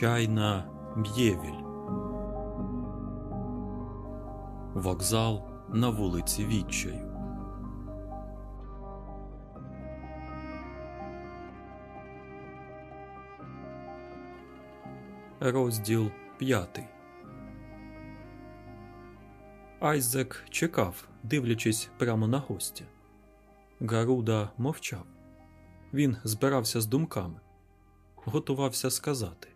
Чайна Б'євіль. Вокзал на вулиці Відчаю. Розділ п'ятий. Айзек чекав, дивлячись прямо на гостя. Гаруда мовчав. Він збирався з думками, готувався сказати.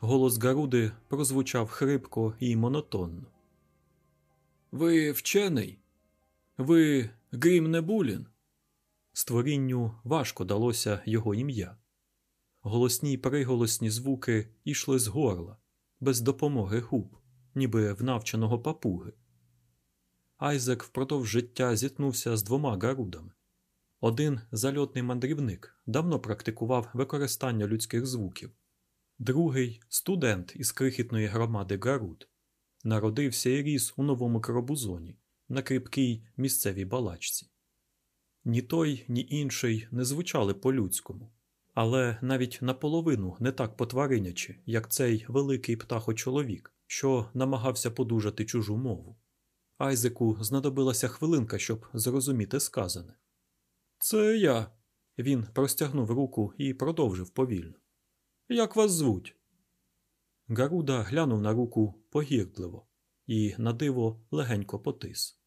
Голос Гаруди прозвучав хрипко і монотонно. Ви вчений? Ви Грім Небулін? Створінню важко далося його ім'я. Голосні й приголосні звуки йшли з горла, без допомоги губ, ніби в навченого папуги. Айзек впродовж життя зіткнувся з двома гарудами. Один зальотний мандрівник давно практикував використання людських звуків, другий студент із крихітної громади Гаруд. Народився і ріс у новому Карабузоні, на кріпкій місцевій балачці. Ні той, ні інший не звучали по-людському, але навіть наполовину не так потваринячи, як цей великий птахочоловік, що намагався подужати чужу мову. Айзеку знадобилася хвилинка, щоб зрозуміти сказане. Це я. Він простягнув руку і продовжив повільно. Як вас звуть? Гаруда глянув на руку погірдливо і на диво легенько потис.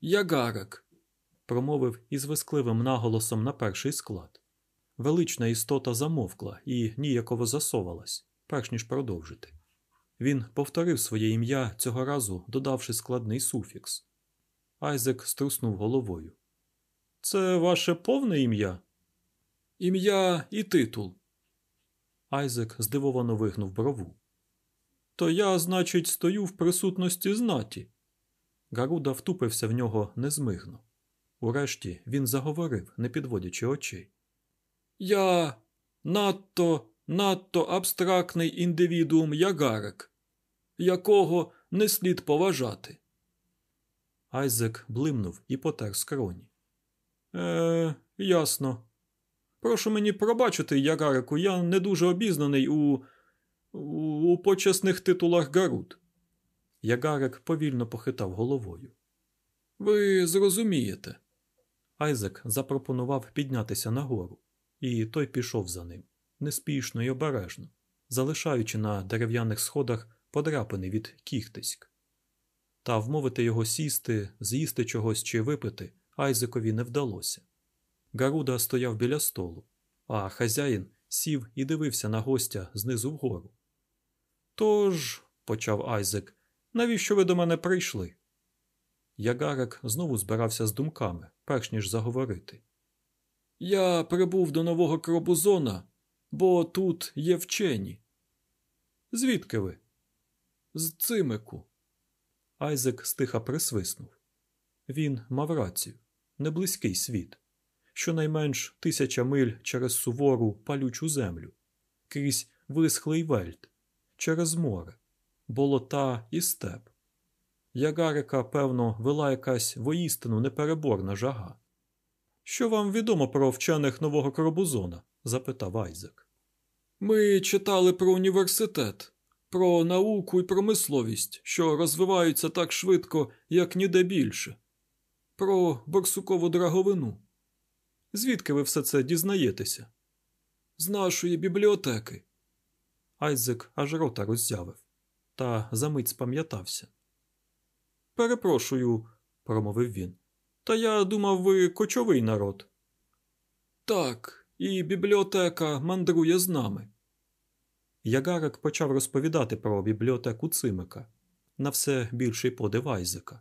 Ягарик, промовив із вискливим наголосом на перший склад. Велична істота замовкла і ніяково засовалась, перш ніж продовжити. Він повторив своє ім'я цього разу, додавши складний суфікс. Айзек струснув головою. Це ваше повне ім'я? Ім'я і титул. Айзек здивовано вигнув брову. То я, значить, стою в присутності знаті. Гаруда втупився в нього незмигно. Урешті він заговорив, не підводячи очей. Я надто, надто абстрактний індивідуум ягарик, якого не слід поважати. Айзек блимнув і потер скроні. Е, ясно. Прошу мені пробачити, Ягарику, я не дуже обізнаний у у, почесних титулах Гарут. Ягарик повільно похитав головою. Ви зрозумієте. Айзек запропонував піднятися нагору, і той пішов за ним, неспішно і обережно, залишаючи на дерев'яних сходах подряпини від кіхтиськ. Та вмовити його сісти, з'їсти чогось чи випити Айзекові не вдалося. Гаруда стояв біля столу, а хазяїн сів і дивився на гостя знизу вгору. Тож, почав Айзек, навіщо ви до мене прийшли? Ягарик знову збирався з думками, перш ніж заговорити. Я прибув до нового Кробузона, бо тут є вчені. Звідки ви? З цимику. Айзек стиха присвиснув. Він мав рацію, неблизький світ щонайменш тисяча миль через сувору палючу землю, крізь висхлий вельт, через море, болота і степ. Ягарика, певно, вела якась воїстину непереборна жага. Що вам відомо про вчених нового Коробузона? запитав Айзек. Ми читали про університет, про науку і промисловість, що розвиваються так швидко, як ніде більше, про борсукову драговину. Звідки ви все це дізнаєтеся? З нашої бібліотеки. Айзек аж рота роззявив, та замить спам'ятався. Перепрошую, промовив він. Та я думав, ви кочовий народ. Так, і бібліотека мандрує з нами. Ягарик почав розповідати про бібліотеку Цимика на все більший подив Айзека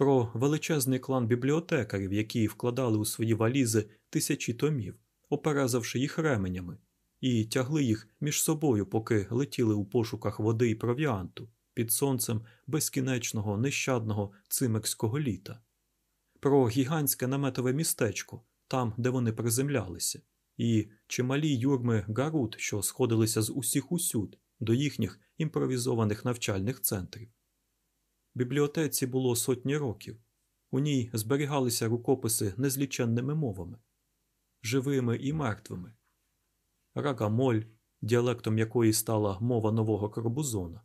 про величезний клан бібліотекарів, які вкладали у свої валізи тисячі томів, оперезавши їх ременями, і тягли їх між собою, поки летіли у пошуках води і провіанту під сонцем безкінечного нещадного цимекського літа, про гігантське наметове містечко, там, де вони приземлялися, і чималі юрми гарут, що сходилися з усіх усюд до їхніх імпровізованих навчальних центрів. Бібліотеці було сотні років. У ній зберігалися рукописи незліченними мовами, живими і мертвими. Рагамоль, діалектом якої стала мова нового Корбузона,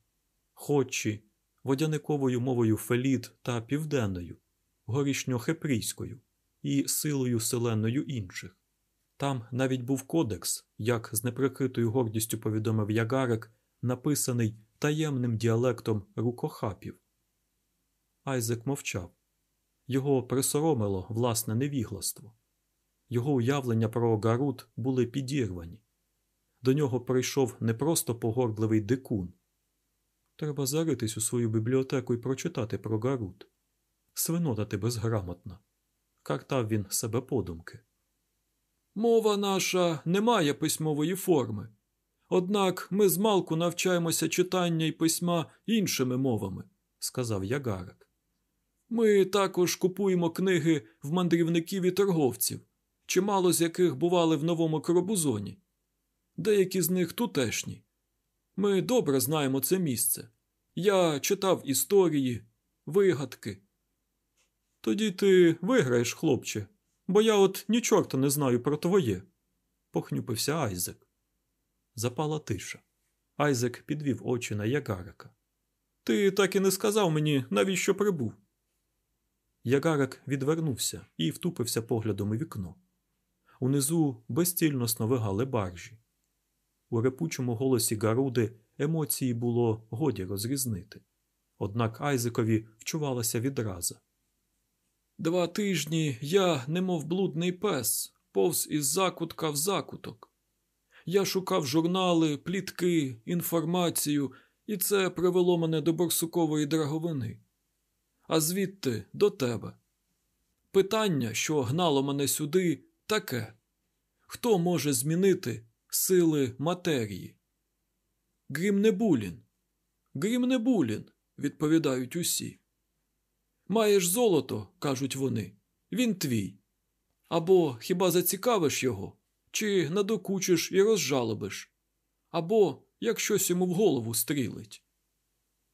Ходчі, водяниковою мовою Феліт та південною, горішньохепрійською і силою селеною інших. Там навіть був кодекс, як з неприкритою гордістю повідомив Ягарик, написаний таємним діалектом рукохапів. Айзек мовчав. Його присоромило власне невігластво. Його уявлення про Гарут були підірвані. До нього прийшов не просто погордливий дикун. Треба заритись у свою бібліотеку і прочитати про Гарут. Свинота ти безграмотна. Картав він себе подумки. Мова наша не має письмової форми. Однак ми з малку навчаємося читання і письма іншими мовами, сказав Ягарик. Ми також купуємо книги в мандрівників і торговців, чимало з яких бували в новому Коробузоні. Деякі з них тутешні. Ми добре знаємо це місце. Я читав історії, вигадки. Тоді ти виграєш, хлопче, бо я от ні чорта не знаю про твоє, похнюпився Айзек. Запала тиша. Айзек підвів очі на Ягарика. Ти так і не сказав мені, навіщо прибув. Ягарик відвернувся і втупився поглядом у вікно. Унизу безцільно сновигали баржі. У репучому голосі Гаруди емоції було годі розрізнити. Однак Айзекові вчувалася відраза. Два тижні я, немов блудний пес, повз із закутка в закуток. Я шукав журнали, плітки, інформацію, і це привело мене до борсукової драговини. А звідти до тебе. Питання, що гнало мене сюди, таке хто може змінити сили матерії? Грімнебулін. Грімнебулін, відповідають усі. Маєш золото, кажуть вони, він твій. Або хіба зацікавиш його, чи надокучиш і розжалобиш, або як щось йому в голову стрілить.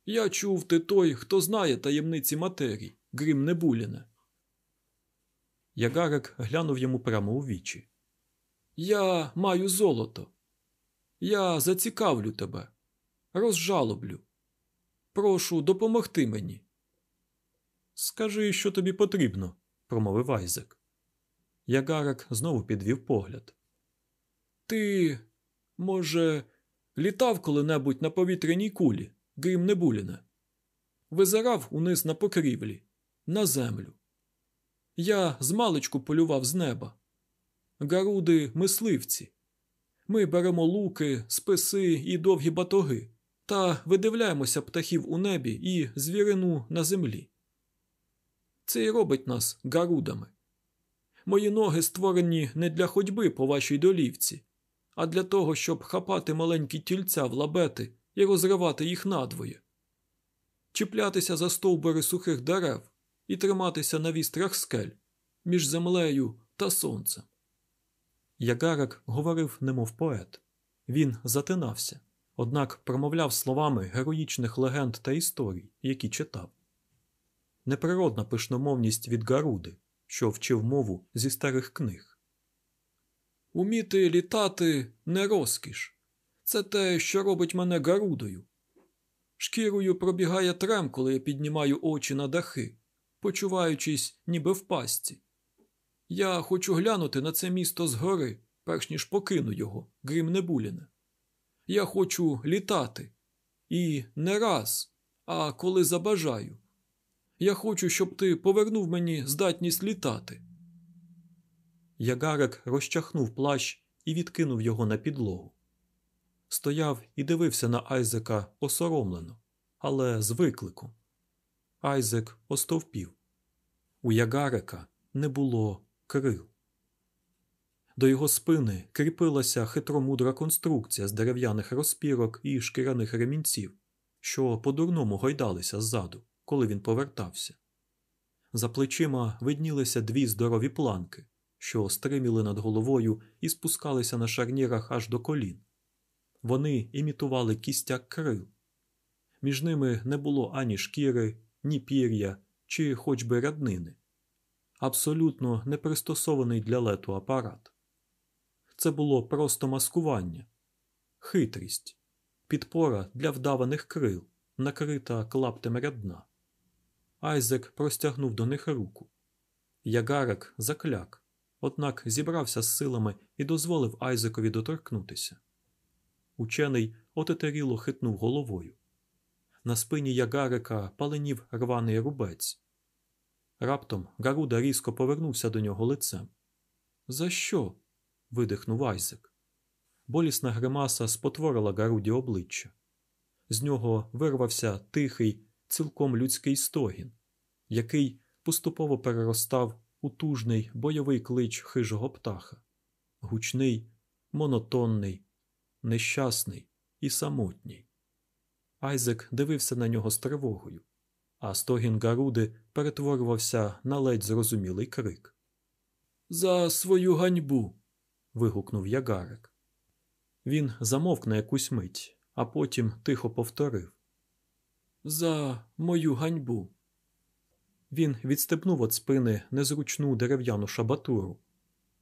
Я чув ти той, хто знає таємниці матерії, Грім Небуліне. Ягарик глянув йому прямо у вічі. Я маю золото. Я зацікавлю тебе, розжалоблю. Прошу допомогти мені. Скажи, що тобі потрібно, промовив Айзек. Ягарик знову підвів погляд. Ти, може, літав коли-небудь на повітряній кулі, Грім Небуліне? Визирав униз на покрівлі, на землю. Я змалечку полював з неба. Гаруди мисливці. Ми беремо луки, списи і довгі батоги та видивляємося птахів у небі і звірину на землі. Це й робить нас гарудами. Мої ноги створені не для ходьби по вашій долівці, а для того, щоб хапати маленькі тільця в лабети і розривати їх надвоє, чіплятися за стовбури сухих дерев і триматися на вістрях скель між землею та сонцем. Ягарик говорив, немов поет. Він затинався, однак промовляв словами героїчних легенд та історій, які читав. Неприродна пишномовність від Гаруди, що вчив мову зі старих книг. Уміти літати не розкіш. Це те, що робить мене Гарудою. Шкірою пробігає трем, коли я піднімаю очі на дахи, почуваючись, ніби в пастці. Я хочу глянути на це місто згори, перш ніж покину його, Грім Небуліне. Я хочу літати. І не раз, а коли забажаю. Я хочу, щоб ти повернув мені здатність літати. Ягарик розчахнув плащ і відкинув його на підлогу. Стояв і дивився на Айзека осоромлено, але з викликом. Айзек остовпів. У Ягарика не було крил. До його спини кріпилася хитромудра конструкція з дерев'яних розпірок і шкіряних ремінців, що по-дурному гойдалися ззаду, коли він повертався. За плечима виднілися дві здорові планки, що стриміли над головою і спускалися на шарнірах аж до колін. Вони імітували кістяк крил. Між ними не було ані шкіри, ні пір'я, чи хоч би ряднини. Абсолютно не пристосований для лету апарат. Це було просто маскування. хитрість, підпора для вдаваних крил, накрита клаптем рядна. Айзек простягнув до них руку. Ягарик закляк, однак зібрався з силами і дозволив Айзекові доторкнутися. Учений отетеріло хитнув головою. На спині ягарика паленів рваний рубець. Раптом Гаруда різко повернувся до нього лицем. За що? видихнув Айзек. Болісна гримаса спотворила Гаруді обличчя. З нього вирвався тихий, цілком людський стогін, який поступово переростав у тужний бойовий клич хижого птаха, гучний, монотонний, нещасний і самотній. Айзек дивився на нього з тривогою, а стогін Гаруди перетворювався на ледь зрозумілий крик. За свою ганьбу. вигукнув ягарик. Він замовк на якусь мить, а потім тихо повторив За мою ганьбу. Він відстепнув від спини незручну дерев'яну шабатуру,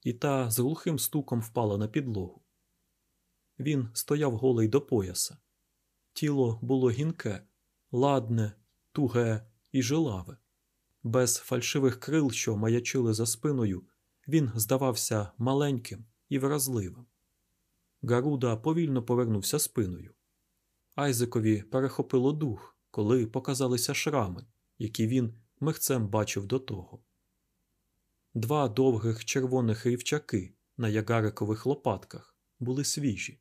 і та з глухим стуком впала на підлогу. Він стояв голий до пояса. Тіло було гінке, ладне, туге і жилаве. Без фальшивих крил, що маячили за спиною, він здавався маленьким і вразливим. Гаруда повільно повернувся спиною. Айзекові перехопило дух, коли показалися шрами, які він михцем бачив до того. Два довгих червоних рівчаки на ягарикових лопатках були свіжі.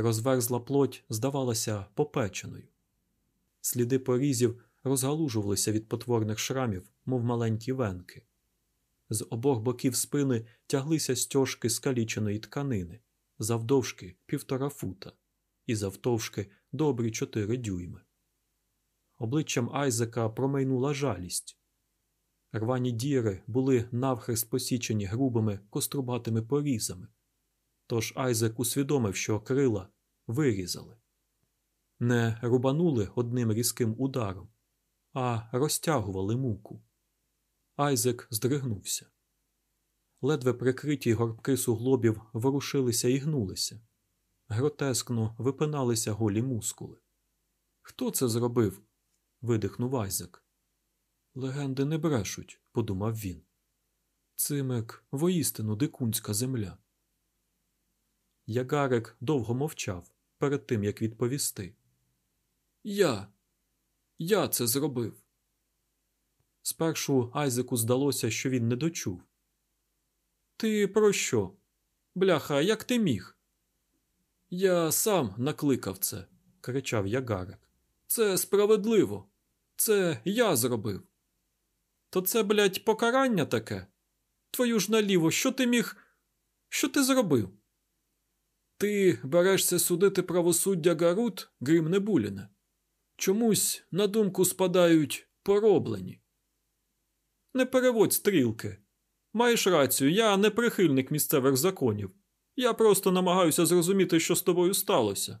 Розверзла плоть здавалася попеченою. Сліди порізів розгалужувалися від потворних шрамів, мов маленькі венки. З обох боків спини тяглися стяжки скаліченої тканини, завдовжки півтора фута, і завтовшки добрі чотири дюйми. Обличчям Айзека промайнула жалість. Рвані діри були навхрест посічені грубими кострубатими порізами. Тож Айзек усвідомив, що крила вирізали, не рубанули одним різким ударом, а розтягували муку. Айзек здригнувся. Ледве прикриті горбки суглобів ворушилися і гнулися. Гротескно випиналися голі мускули. Хто це зробив? видихнув Айзек. Легенди не брешуть, подумав він. Цимек воістину дикунська земля. Ягарик довго мовчав перед тим, як відповісти. Я. Я це зробив. Спершу Айзеку здалося, що він не дочув. Ти про що? Бляха, як ти міг? Я сам накликав це, кричав Ягарик. Це справедливо. Це я зробив. То це, блядь, покарання таке? Твою ж наліво, що ти міг. Що ти зробив? Ти берешся судити правосуддя Гарут, Грім Небуліне. Чомусь на думку спадають пороблені. Не переводь стрілки. Маєш рацію, я не прихильник місцевих законів. Я просто намагаюся зрозуміти, що з тобою сталося.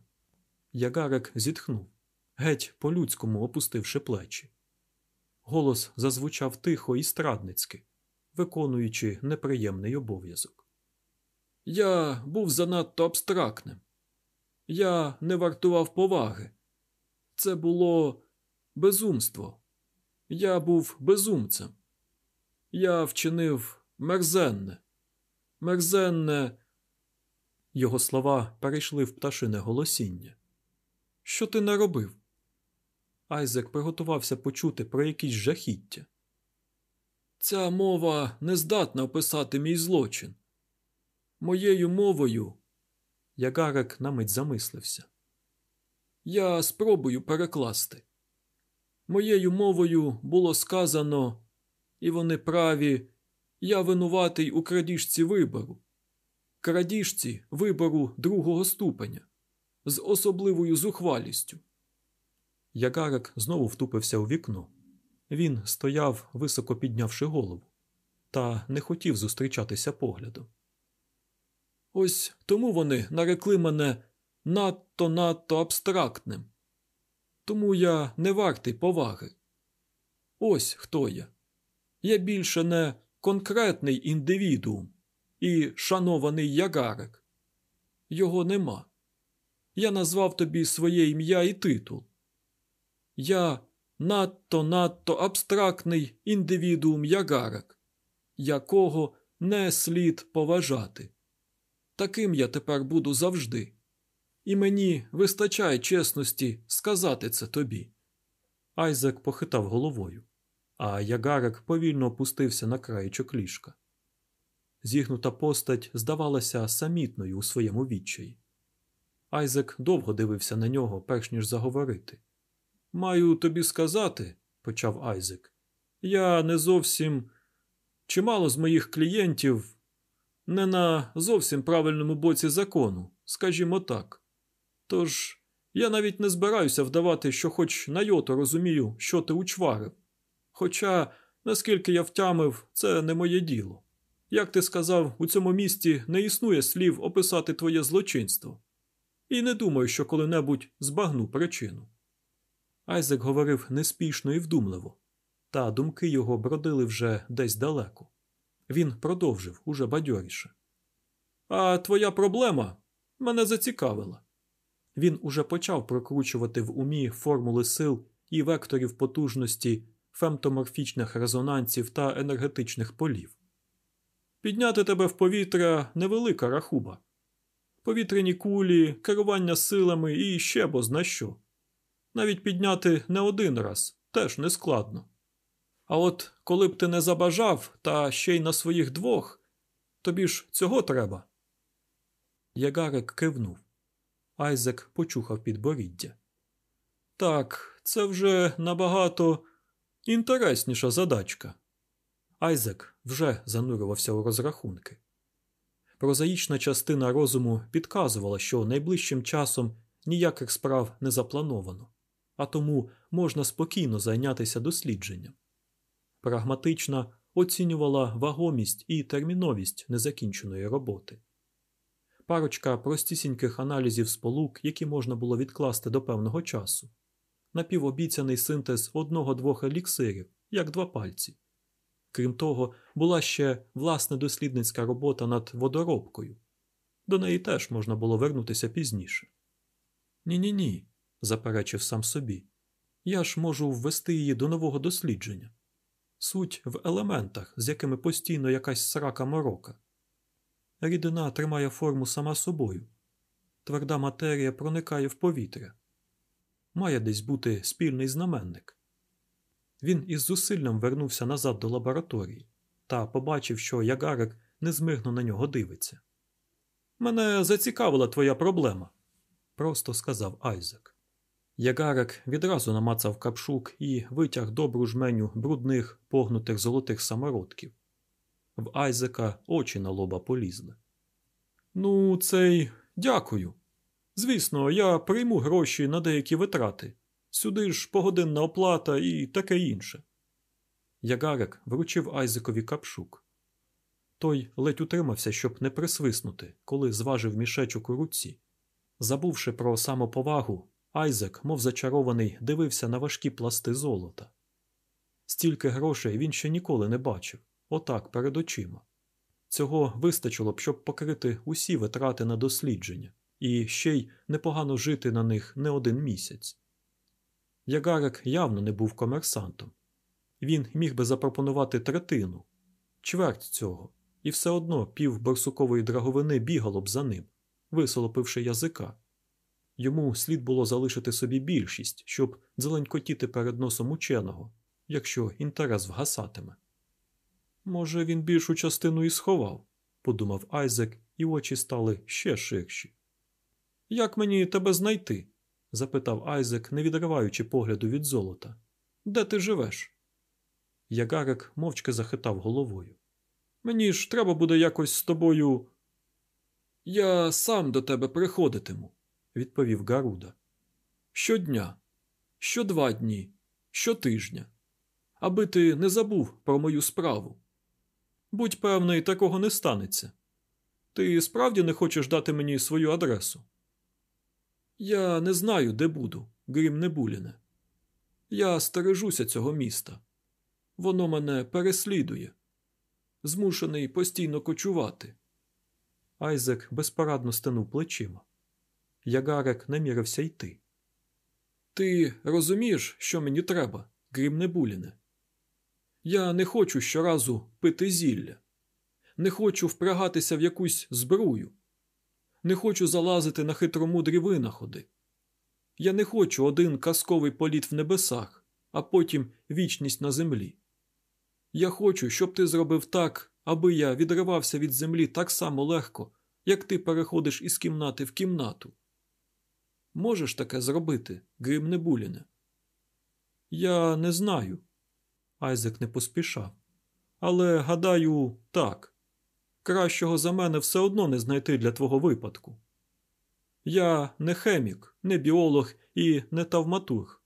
Ягарик зітхнув, геть по-людському опустивши плечі. Голос зазвучав тихо і страдницьки, виконуючи неприємний обов'язок. Я був занадто абстрактним. Я не вартував поваги. Це було безумство. Я був безумцем. Я вчинив мерзенне, мерзенне. Його слова перейшли в пташине голосіння. Що ти не робив? Айзек приготувався почути про якісь жахіття. Ця мова не здатна описати мій злочин. Моєю мовою. Ягарик на мить замислився. Я спробую перекласти. Моєю мовою було сказано, і вони праві, я винуватий у крадіжці вибору, крадіжці вибору другого ступеня з особливою зухвалістю. Ягарик знову втупився у вікно. Він стояв, високо піднявши голову, та не хотів зустрічатися поглядом. Ось тому вони нарекли мене надто надто абстрактним. Тому я не вартий поваги. Ось хто я. Я більше не конкретний індивідуум і шанований ягарик. Його нема. я назвав тобі своє ім'я і титул. Я надто надто абстрактний індивідуум ягарок, якого не слід поважати. Таким я тепер буду завжди, і мені вистачає чесності сказати це тобі. Айзек похитав головою, а ягарок повільно опустився на краєчок ліжка. Зігнута постать здавалася самітною у своєму відчаї. Айзек довго дивився на нього, перш ніж заговорити. Маю тобі сказати, почав Айзек, я не зовсім чимало з моїх клієнтів не на зовсім правильному боці закону, скажімо так. Тож я навіть не збираюся вдавати, що хоч на йоту розумію, що ти учварив. Хоча, наскільки я втямив, це не моє діло. Як ти сказав, у цьому місті не існує слів описати твоє злочинство. І не думаю, що коли-небудь збагну причину. Айзек говорив неспішно і вдумливо, та думки його бродили вже десь далеко. Він продовжив уже бадьоріше. А твоя проблема мене зацікавила. Він уже почав прокручувати в умі формули сил і векторів потужності фемтоморфічних резонансів та енергетичних полів. Підняти тебе в повітря невелика рахуба. Повітряні кулі, керування силами і ще бозна що. Навіть підняти не один раз теж не складно. А от коли б ти не забажав, та ще й на своїх двох, тобі ж цього треба. Ягарик кивнув. Айзек почухав підборіддя. Так, це вже набагато інтересніша задачка. Айзек вже занурювався у розрахунки. Прозаїчна частина розуму підказувала, що найближчим часом ніяких справ не заплановано, а тому можна спокійно зайнятися дослідженням. Прагматична оцінювала вагомість і терміновість незакінченої роботи. Парочка простісіньких аналізів сполук, які можна було відкласти до певного часу, напівобіцяний синтез одного-двох еліксирів, як два пальці. Крім того, була ще власна дослідницька робота над водоробкою. До неї теж можна було вернутися пізніше. Ні ні ні, заперечив сам собі. Я ж можу ввести її до нового дослідження. Суть в елементах, з якими постійно якась срака морока. Рідина тримає форму сама собою, тверда матерія проникає в повітря. Має десь бути спільний знаменник. Він із зусиллям вернувся назад до лабораторії та побачив, що ягарик незмигно на нього дивиться. Мене зацікавила твоя проблема, просто сказав Айзек. Ягарик відразу намацав капшук і витяг добру жменю брудних погнутих золотих самородків. В Айзека очі на лоба полізли. Ну, цей дякую. Звісно, я прийму гроші на деякі витрати. Сюди ж погодинна оплата і таке інше. Ягарик вручив Айзекові капшук. Той ледь утримався, щоб не присвиснути, коли зважив мішечок у руці. Забувши про самоповагу, Айзек, мов зачарований, дивився на важкі пласти золота. Стільки грошей він ще ніколи не бачив, отак перед очима. Цього вистачило б, щоб покрити усі витрати на дослідження і ще й непогано жити на них не один місяць. Ягарик явно не був комерсантом. Він міг би запропонувати третину, чверть цього, і все одно пів барсукової драговини бігало б за ним, висолопивши язика. Йому слід було залишити собі більшість, щоб дзеленькотіти перед носом ученого, якщо інтерес вгасатиме. Може, він більшу частину і сховав, подумав Айзек, і очі стали ще ширші. Як мені тебе знайти? запитав Айзек, не відриваючи погляду від золота. Де ти живеш? Ягарик мовчки захитав головою. Мені ж треба буде якось з тобою. Я сам до тебе приходитиму, відповів Гаруда. Щодня, що два дні, щотижня, аби ти не забув про мою справу. Будь певний, такого не станеться. Ти справді не хочеш дати мені свою адресу? Я не знаю, де буду, Грім Небуліне. Я стережуся цього міста. Воно мене переслідує, змушений постійно кочувати. Айзек безпорадно стенув плечима. Ягарек намірився йти. Ти розумієш, що мені треба, крім Небуліне? Я не хочу щоразу пити зілля, не хочу впрягатися в якусь збрую, не хочу залазити на хитромудрі винаходи. Я не хочу один казковий політ в небесах, а потім вічність на землі. Я хочу, щоб ти зробив так, аби я відривався від землі так само легко, як ти переходиш із кімнати в кімнату. Можеш таке зробити, Грим Небуліне? Я не знаю. Айзек не поспішав. Але, гадаю, так. Кращого за мене все одно не знайти для твого випадку. Я не хемік, не біолог і не тавматург.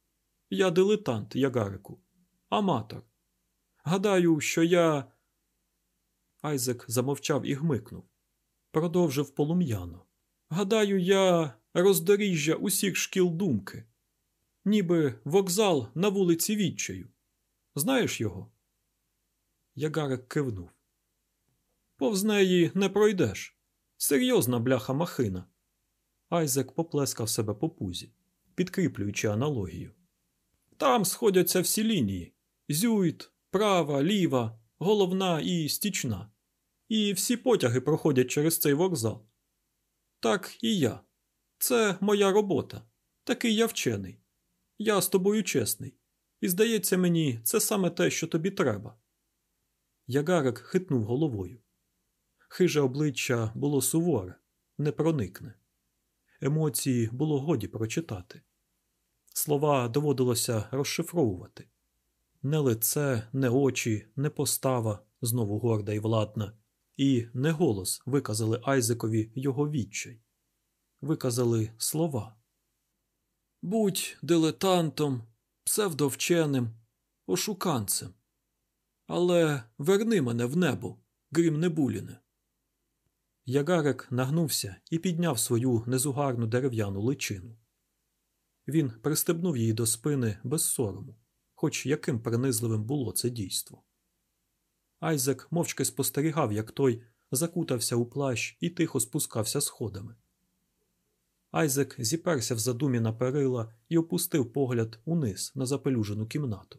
Я дилетант, Ягарику, аматор. Гадаю, що я. Айзек замовчав і гмикнув. Продовжив полум'яно. Гадаю, я роздоріжжя усіх шкіл думки, ніби вокзал на вулиці Відчаю. Знаєш його? Ягарик кивнув. Повз неї не пройдеш. Серйозна бляха махина. Айзек поплескав себе по пузі, підкріплюючи аналогію. Там сходяться всі лінії: зюйт, права, ліва, головна і стічна. І всі потяги проходять через цей вокзал. Так і я. Це моя робота. Такий я вчений. Я з тобою чесний. І здається мені, це саме те, що тобі треба. Ягарик хитнув головою. Хиже обличчя було суворе, не проникне. Емоції було годі прочитати. Слова доводилося розшифровувати. Не лице, не очі, не постава, знову горда і владна, і не голос виказали Айзекові його відчай. Виказали слова. Будь дилетантом, псевдовченим, ошуканцем. Але верни мене в небо, грім Небуліне. Ягарик нагнувся і підняв свою незугарну дерев'яну личину. Він пристебнув її до спини без сорому, хоч яким принизливим було це дійство. Айзек мовчки спостерігав, як той закутався у плащ і тихо спускався сходами. Айзек зіперся в задумі на перила і опустив погляд униз на запелюжену кімнату.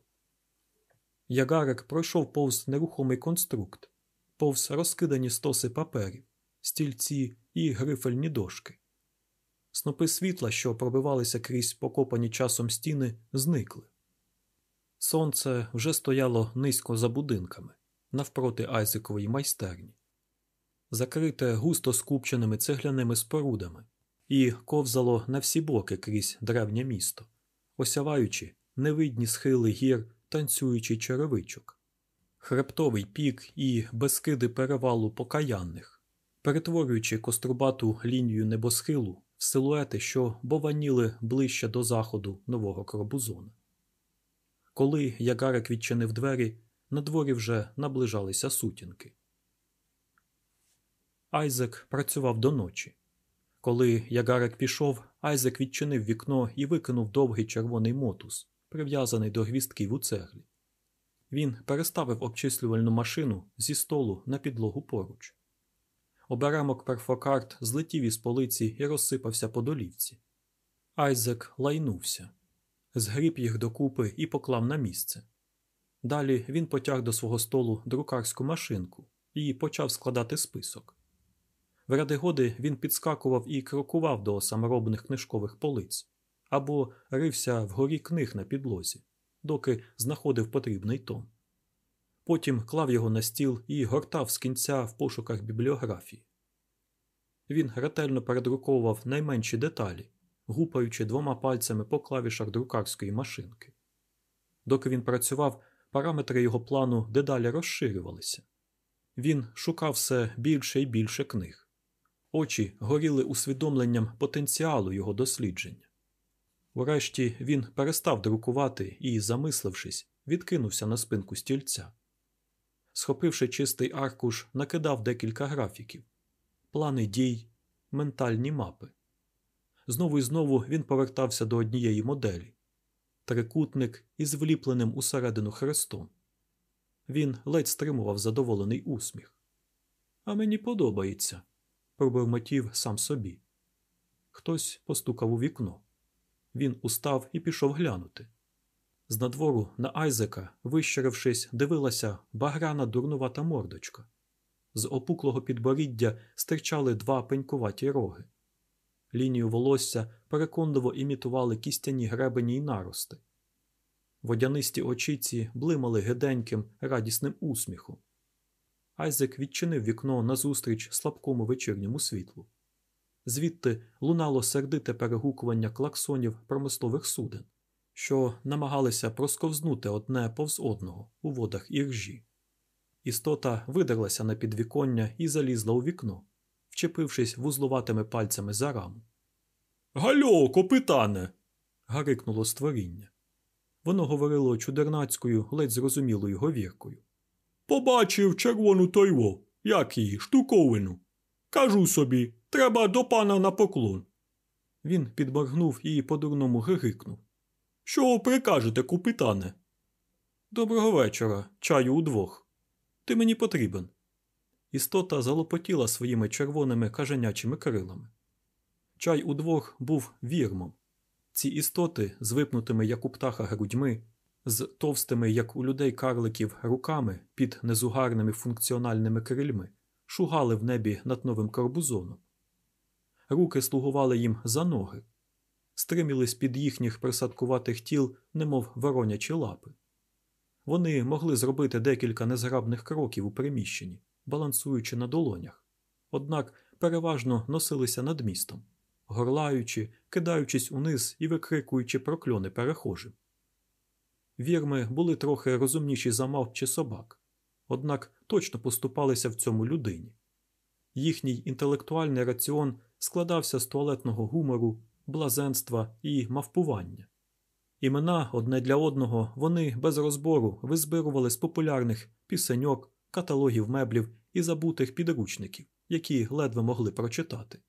Ягарик пройшов повз нерухомий конструкт, повз розкидані стоси паперів, стільці і грифельні дошки. Снопи світла, що пробивалися крізь покопані часом стіни, зникли. Сонце вже стояло низько за будинками, навпроти Айзекової майстерні, закрите густо скупченими цегляними спорудами, і ковзало на всі боки крізь древнє місто, осяваючи невидні схили гір танцюючий черевичок, хребтовий пік і безкиди перевалу покаянних, перетворюючи кострубату лінію небосхилу в силуети, що бованіли ближче до заходу нового Кробузона. Коли Ягарик відчинив двері, на дворі вже наближалися сутінки. Айзек працював до ночі. Коли Ягарик пішов, Айзек відчинив вікно і викинув довгий червоний мотус, прив'язаний до гвістків у цеглі. Він переставив обчислювальну машину зі столу на підлогу поруч. Оберемок перфокарт злетів із полиці і розсипався по долівці. Айзек лайнувся, згріб їх докупи і поклав на місце. Далі він потяг до свого столу друкарську машинку і почав складати список. В ряди годи він підскакував і крокував до саморобних книжкових полиць або рився вгорі книг на підлозі, доки знаходив потрібний том. Потім клав його на стіл і гортав з кінця в пошуках бібліографії. Він ретельно передруковував найменші деталі, гупаючи двома пальцями по клавішах друкарської машинки. Доки він працював, параметри його плану дедалі розширювалися. Він шукав все більше і більше книг. Очі горіли усвідомленням потенціалу його дослідження. Урешті він перестав друкувати і, замислившись, відкинувся на спинку стільця. Схопивши чистий аркуш, накидав декілька графіків, плани дій, ментальні мапи. Знову і знову він повертався до однієї моделі трикутник із вліпленим усередину хрестом. Він ледь стримував задоволений усміх. А мені подобається, пробурмотів сам собі. Хтось постукав у вікно. Він устав і пішов глянути. З надвору на Айзека, вищерившись, дивилася багряна дурнувата мордочка. З опуклого підборіддя стирчали два пенькуваті роги. Лінію волосся переконливо імітували кістяні гребені й нарости. Водянисті очіці блимали гиденьким, радісним усміхом. Айзек відчинив вікно назустріч слабкому вечірньому світлу. Звідти лунало сердите перегукування клаксонів промислових суден, що намагалися просковзнути одне повз одного у водах іржі. Істота видерлася на підвіконня і залізла у вікно, вчепившись вузлуватими пальцями за раму. Гальо, копитане. гарикнуло створіння. Воно говорило чудернацькою, ледь зрозумілою говіркою. Побачив червону тойво, як її, штуковину. Кажу собі, треба до пана на поклон. Він підморгнув і по-дурному гигикнув. Що прикажете, купитане? Доброго вечора, чаю удвох. Ти мені потрібен. Істота залопотіла своїми червоними каженячими крилами. Чай удвох був вірмом. Ці істоти, з випнутими, як у птаха, грудьми, з товстими, як у людей карликів, руками під незугарними функціональними крильми, шугали в небі над новим карбузоном. Руки слугували їм за ноги, стриміли з під їхніх присадкуватих тіл, немов воронячі лапи. Вони могли зробити декілька незграбних кроків у приміщенні, балансуючи на долонях, однак переважно носилися над містом, горлаючи, кидаючись униз і викрикуючи прокльони перехожим. Вірми були трохи розумніші за мавп чи собак, однак точно поступалися в цьому людині. Їхній інтелектуальний раціон складався з туалетного гумору, блазенства і мавпування. Імена одне для одного вони без розбору визбирували з популярних пісеньок, каталогів меблів і забутих підручників, які ледве могли прочитати.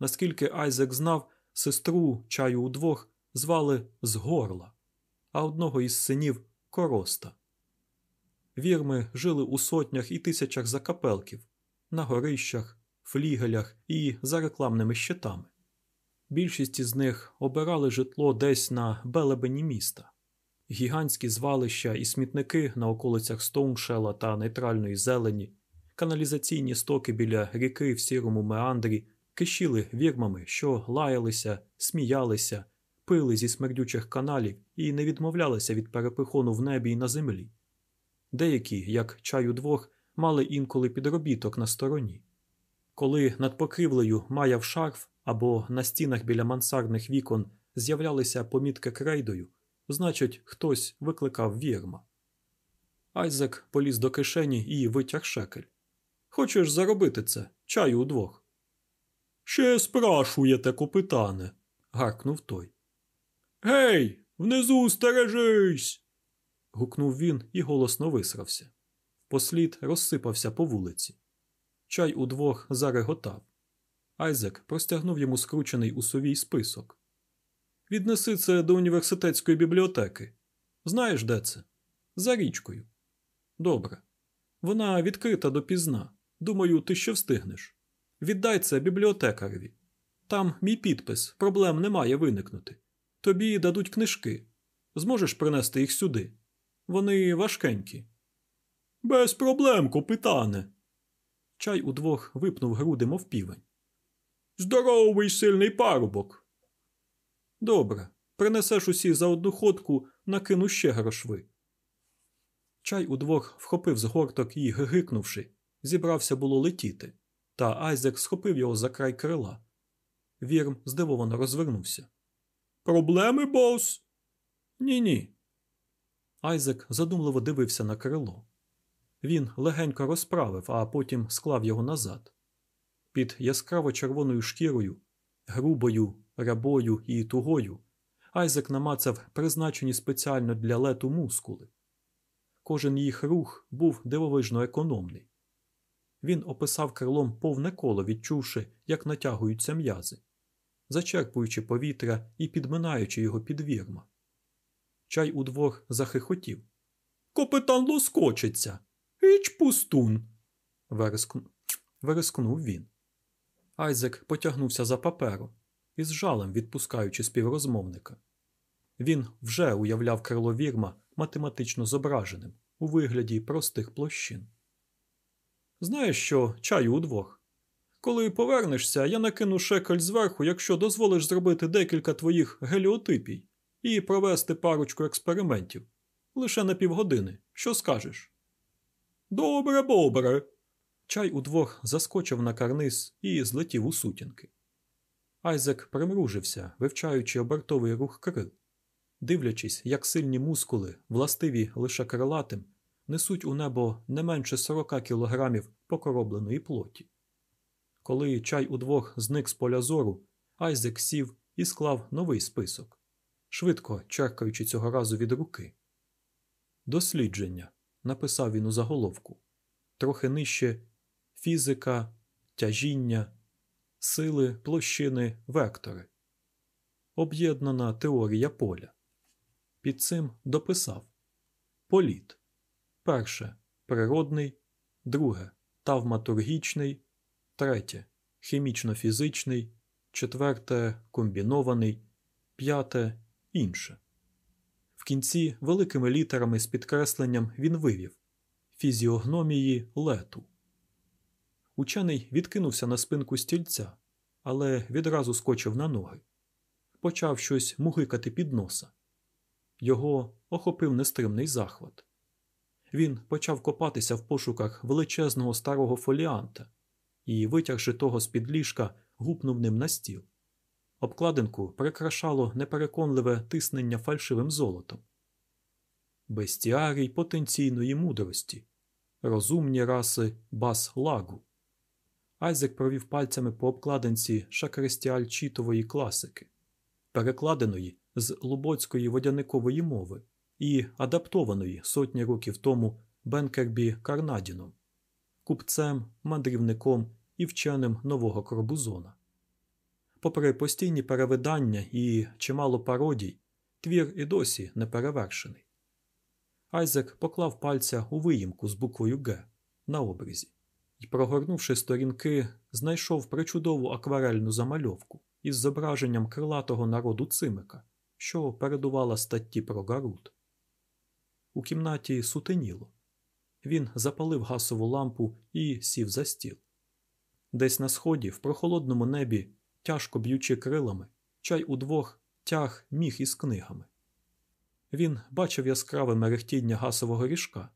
Наскільки Айзек знав, сестру чаю удвох звали Згорла, а одного із синів Короста. Вірми жили у сотнях і тисячах закапелків, на горищах, флігелях і за рекламними щитами. Більшість із них обирали житло десь на белебені міста. Гігантські звалища і смітники на околицях Стоуншела та нейтральної зелені, каналізаційні стоки біля ріки в сірому меандрі кишіли вірмами, що лаялися, сміялися, пили зі смердючих каналів і не відмовлялися від перепихону в небі і на землі. Деякі, як чаю двох, мали інколи підробіток на стороні. Коли над покривлею маяв шарф або на стінах біля мансардних вікон з'являлися помітки крейдою, значить, хтось викликав вірма. Айзек поліз до кишені і витяг шекель. Хочеш заробити це, чаю удвох. Ще спрашуєте, копитане, гаркнув той. Гей, внизу стережись. гукнув він і голосно висрався. Послід розсипався по вулиці. Чай удвох зареготав. Айзек простягнув йому скручений у совій список. Віднеси це до університетської бібліотеки. Знаєш, де це? За річкою. Добре. Вона відкрита допізна. Думаю, ти ще встигнеш. Віддай це бібліотекареві. Там мій підпис, проблем не має виникнути. Тобі дадуть книжки. Зможеш принести їх сюди. Вони важкенькі. Без проблем, копитане. Чай удвох випнув груди, мов півень. Здоровий сильний парубок. Добре. Принесеш усі за одну ходку, накину ще грошви. Чай удвох вхопив з горток і, гигикнувши, зібрався було летіти, та Айзек схопив його за край крила. Вірм здивовано розвернувся. Проблеми, бос? Ні ні. Айзек задумливо дивився на крило. Він легенько розправив, а потім склав його назад. Під яскраво червоною шкірою, грубою, рябою і тугою, Айзек намацав призначені спеціально для лету мускули. Кожен їх рух був дивовижно економний. Він описав крилом повне коло, відчувши, як натягуються м'язи, зачерпуючи повітря і підминаючи його під вірма. Чай удвох захихотів. Капітан лоскочиться. Іч пустун. Верескну... верескнув він. Айзек потягнувся за папером, із жалем відпускаючи співрозмовника. Він вже уявляв крило вірма математично зображеним у вигляді простих площин. Знаєш що, чаю удвох. Коли повернешся, я накину шекель зверху, якщо дозволиш зробити декілька твоїх геліотипій і провести парочку експериментів. Лише на півгодини. Що скажеш? Добре, добре. Чай удвох заскочив на карниз і злетів у сутінки. Айзек примружився, вивчаючи обертовий рух крил, дивлячись, як сильні мускули, властиві лише крилатим, несуть у небо не менше 40 кілограмів покоробленої плоті. Коли чай удвох зник з поля зору, Айзек сів і склав новий список, швидко черкаючи цього разу від руки. Дослідження, написав він у заголовку, трохи нижче фізика, тяжіння, сили, площини, вектори, об'єднана теорія поля. Під цим дописав. Політ. Перше. Природний, друге. Тавматургічний, третє хімічно-фізичний, четверте комбінований, п'яте інше. В кінці великими літерами з підкресленням він вивів фізіогномії лету. Учений відкинувся на спинку стільця, але відразу скочив на ноги. Почав щось мугикати під носа. Його охопив нестримний захват. Він почав копатися в пошуках величезного старого фоліанта і, витягши того з під ліжка, гупнув ним на стіл. Обкладинку прикрашало непереконливе тиснення фальшивим золотом. Бестіарій потенційної мудрості, розумні раси бас лагу. Айзек провів пальцями по обкладинці шакристіальчітової класики, перекладеної з лубоцької водяникової мови і адаптованої сотні років тому Бенкербі Карнадіном, купцем, мандрівником і вченим нового Корбузона. Попри постійні перевидання і чимало пародій, твір і досі не перевершений. Айзек поклав пальця у виїмку з буквою Г на обрізі і, прогорнувши сторінки, знайшов причудову акварельну замальовку із зображенням крилатого народу цимика, що передувала статті про Гарут. У кімнаті сутеніло. Він запалив гасову лампу і сів за стіл. Десь на сході, в прохолодному небі, тяжко б'ючи крилами, чай удвох тяг міг із книгами. Він бачив яскраве мерехтіння гасового ріжка,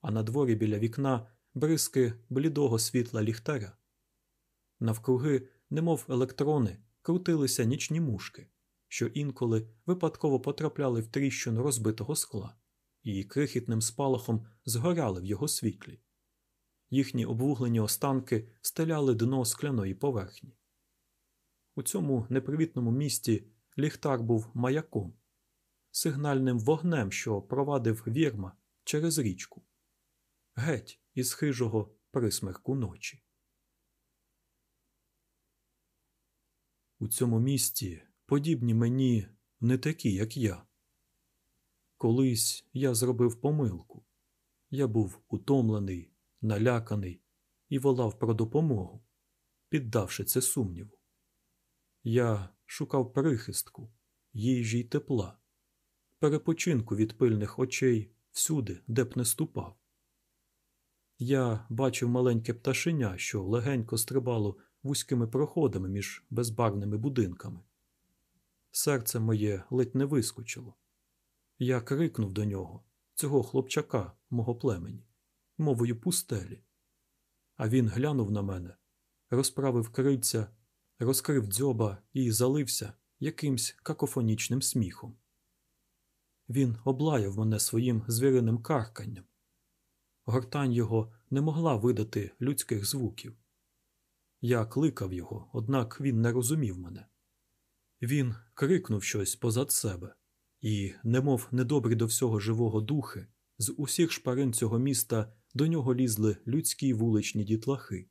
а на дворі біля вікна бризки блідого світла ліхтаря. Навкруги, немов електрони, крутилися нічні мушки, що інколи випадково потрапляли в тріщину розбитого скла і крихітним спалахом згоряли в його світлі. Їхні обвуглені останки стеляли дно скляної поверхні. У цьому непривітному місті ліхтар був маяком, сигнальним вогнем, що провадив вірма через річку, геть із хижого присмерку ночі. У цьому місті подібні мені не такі, як я. Колись я зробив помилку. Я був утомлений, наляканий і волав про допомогу, піддавши це сумніву. Я шукав прихистку, їжі й тепла, перепочинку від пильних очей всюди, де б не ступав. Я бачив маленьке пташеня, що легенько стрибало вузькими проходами між безбарвними будинками. Серце моє ледь не вискочило. Я крикнув до нього, цього хлопчака, мого племені, мовою пустелі. А він глянув на мене, розправив крильця, розкрив дзьоба і залився якимсь какофонічним сміхом. Він облаяв мене своїм звіриним карканням. Гортань його не могла видати людських звуків. Я кликав його, однак він не розумів мене. Він крикнув щось позад себе і, немов недобрі до всього живого духи, з усіх шпарин цього міста до нього лізли людські вуличні дітлахи.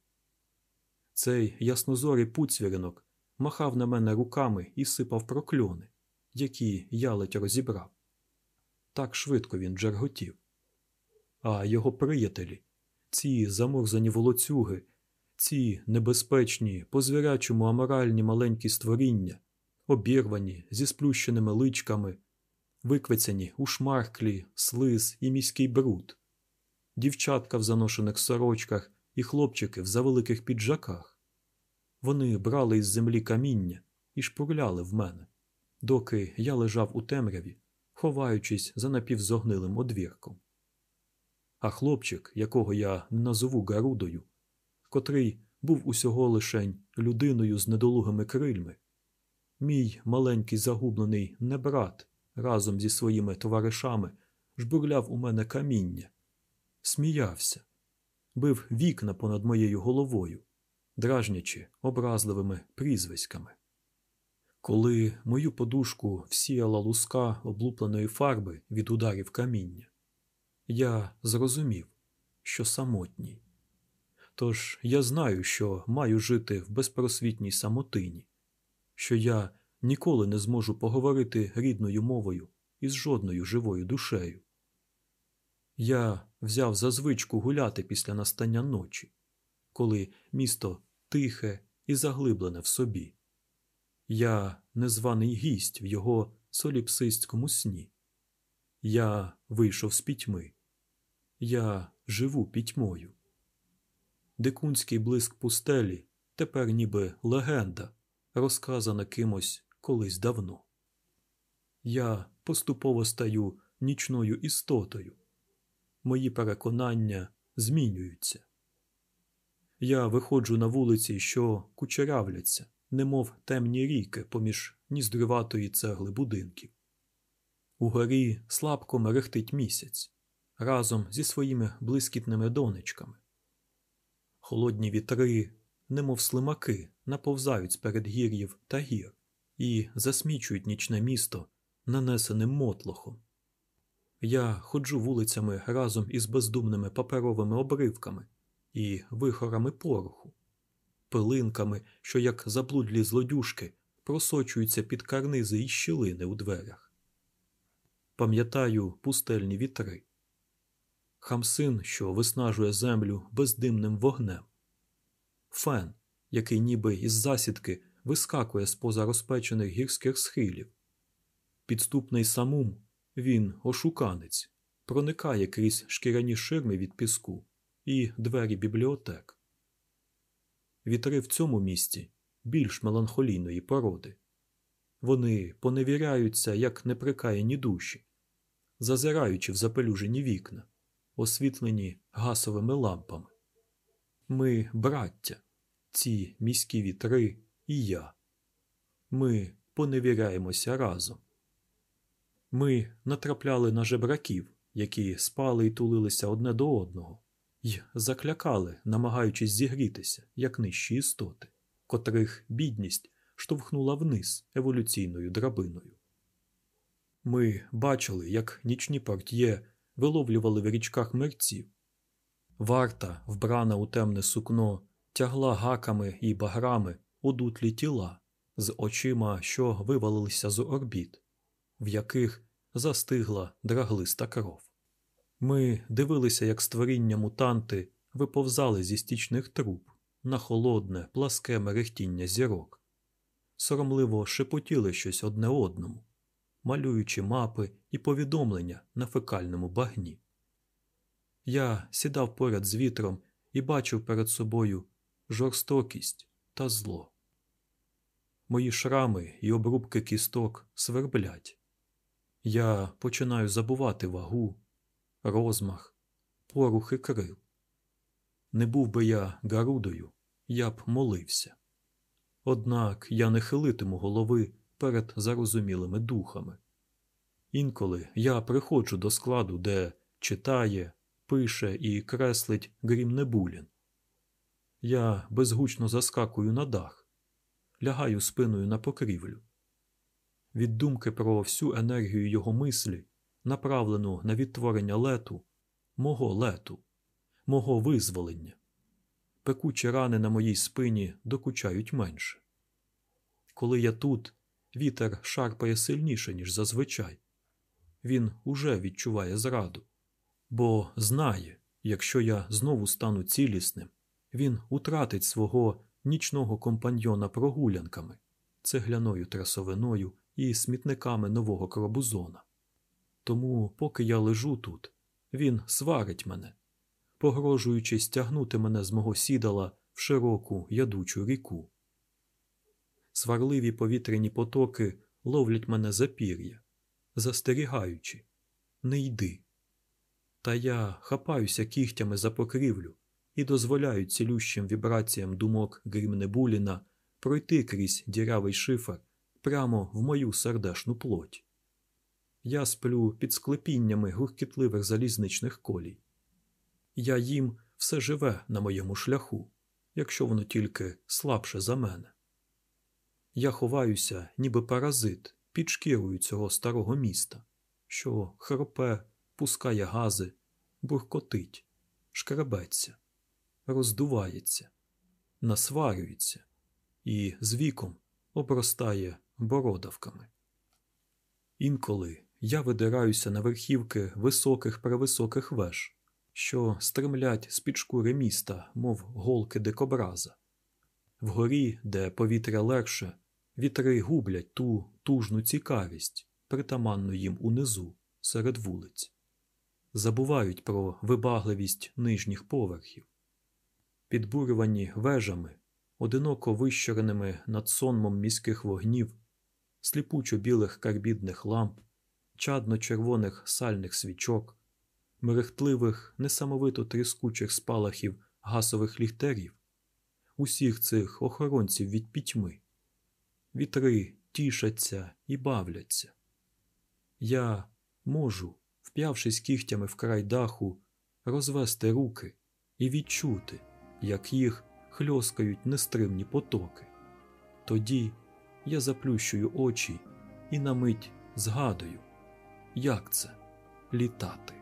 Цей яснозорий пуцвіринок махав на мене руками і сипав прокльони, які я ледь розібрав. Так швидко він джерготів. А його приятелі, ці замурзані волоцюги, ці небезпечні, по звірячому аморальні маленькі створіння обірвані, зі сплющеними личками, виквецяні у шмарклі, слиз і міський бруд, дівчатка в заношених сорочках і хлопчики в завеликих піджаках. Вони брали із землі каміння і шпурляли в мене, доки я лежав у темряві, ховаючись за напівзогнилим одвірком. А хлопчик, якого я назову Гарудою, котрий був усього лишень людиною з недолугими крильми, мій маленький загублений небрат разом зі своїми товаришами жбурляв у мене каміння, сміявся, бив вікна понад моєю головою, дражнячи образливими прізвиськами. Коли мою подушку всіяла луска облупленої фарби від ударів каміння, я зрозумів, що самотній. Тож я знаю, що маю жити в безпросвітній самотині, що я ніколи не зможу поговорити рідною мовою із жодною живою душею. Я взяв за звичку гуляти після настання ночі, коли місто тихе і заглиблене в собі. Я незваний гість в його соліпсистському сні. Я вийшов з пітьми. Я живу пітьмою. Дикунський блиск пустелі тепер ніби легенда, розказана кимось колись давно. Я поступово стаю нічною істотою. Мої переконання змінюються. Я виходжу на вулиці, що кучерявляться, немов темні ріки поміж ніздрюватої цегли будинків. Угорі слабко мерехтить місяць разом зі своїми блискітними донечками. Холодні вітри, немов слимаки, наповзають з передгір'їв та гір і засмічують нічне місто нанесеним мотлохом. Я ходжу вулицями разом із бездумними паперовими обривками і вихорами пороху, пилинками, що, як заблудлі злодюшки, просочуються під карнизи і щілини у дверях. Пам'ятаю пустельні вітри, хамсин, що виснажує землю бездимним вогнем, фен, який ніби із засідки вискакує з поза розпечених гірських схилів, підступний самум, він ошуканець, проникає крізь шкіряні ширми від піску і двері бібліотек. Вітри в цьому місті більш меланхолійної породи. Вони поневіряються, як неприкаяні душі, зазираючи в запелюжені вікна, освітлені гасовими лампами. Ми браття, ці міські вітри і я. Ми поневіряємося разом. Ми натрапляли на жебраків, які спали і тулилися одне до одного, й заклякали, намагаючись зігрітися, як нижчі істоти, котрих бідність штовхнула вниз еволюційною драбиною. Ми бачили, як нічні портьє виловлювали в річках мерців. Варта, вбрана у темне сукно, тягла гаками і баграми удутлі тіла з очима, що вивалилися з орбіт, в яких застигла драглиста кров. Ми дивилися, як створіння мутанти виповзали зі стічних труб на холодне, пласке мерехтіння зірок, соромливо шепотіли щось одне одному, малюючи мапи і повідомлення на фекальному багні. Я сідав поряд з вітром і бачив перед собою жорстокість та зло. Мої шрами і обрубки кісток сверблять. Я починаю забувати вагу, розмах, порухи крил. Не був би я Гарудою, я б молився. Однак я не хилитиму голови перед зарозумілими духами. Інколи я приходжу до складу, де читає, пише і креслить Грім Небулін. Я безгучно заскакую на дах, лягаю спиною на покрівлю. Від думки про всю енергію його мислі, направлену на відтворення лету, мого лету, мого визволення. Пекучі рани на моїй спині докучають менше. Коли я тут, вітер шарпає сильніше, ніж зазвичай. Він уже відчуває зраду, бо знає, якщо я знову стану цілісним, він утратить свого нічного компаньйона прогулянками цегляною трасовиною і смітниками нового кробузона. Тому, поки я лежу тут, він сварить мене, погрожуючи стягнути мене з мого сідала в широку ядучу ріку. Сварливі повітряні потоки ловлять мене за пір'я, застерігаючи не йди. Та я хапаюся кігтями за покрівлю і дозволяю цілющим вібраціям думок Грімнебуліна пройти крізь дірявий шифер прямо в мою сердешну плоть. Я сплю під склепіннями гуркітливих залізничних колій. Я їм все живе на моєму шляху, якщо воно тільки слабше за мене. Я ховаюся, ніби паразит, під шкірою цього старого міста, що хропе, пускає гази, буркотить, шкребеться, роздувається, насварюється і з віком обростає бородавками. Інколи я видираюся на верхівки високих превисоких веж, що стремлять з під шкури міста, мов голки дикобраза. Вгорі, де повітря легше, вітри гублять ту тужну цікавість, притаманну їм унизу, серед вулиць, забувають про вибагливість нижніх поверхів, підбурювані вежами, одиноко вищереними над сонмом міських вогнів, сліпучо білих карбідних ламп, чадно-червоних сальних свічок, мерехтливих, несамовито тріскучих спалахів гасових ліхтарів, усіх цих охоронців від пітьми. Вітри тішаться і бавляться. Я можу, вп'явшись кігтями в край даху, розвести руки і відчути, як їх хльоскають нестримні потоки. Тоді я заплющую очі і на мить згадую, як це літати.